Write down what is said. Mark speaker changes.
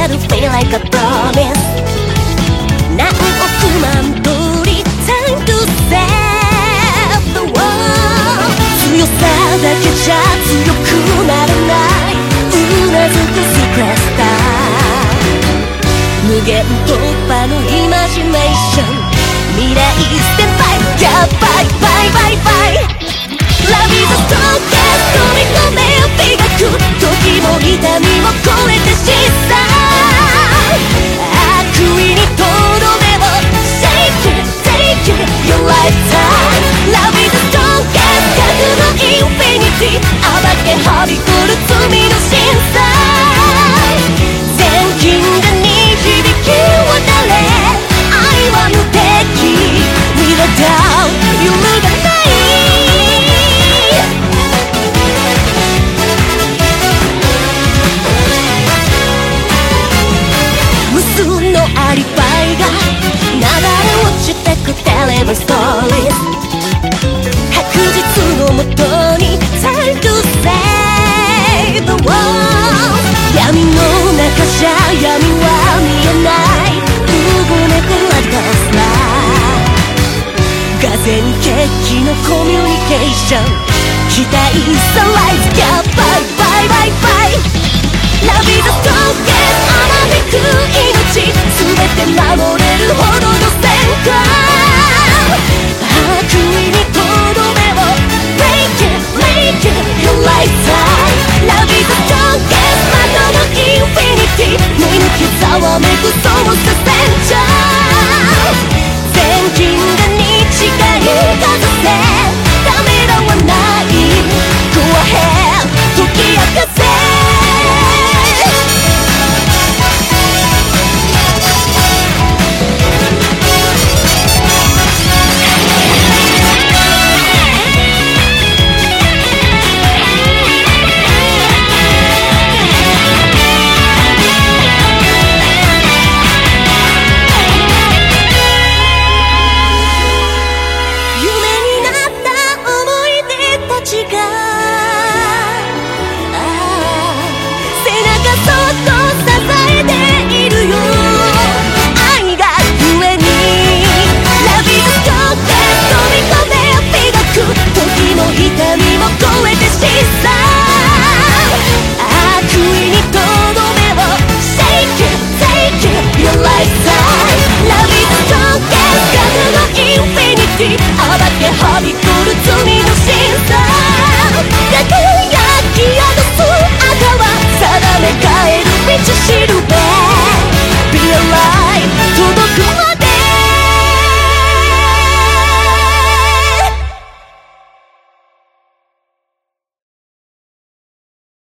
Speaker 1: better feel like a promise 何億万通り Time to save the world 強さだけじゃ強くなれない。うなずくスクレスター。無限突破のイマジネーション。未来ステップバイやばいバイバイバイ。が全決起のコミュニケーション期待サライズやっぱりだけはびくる罪の真相輝き上が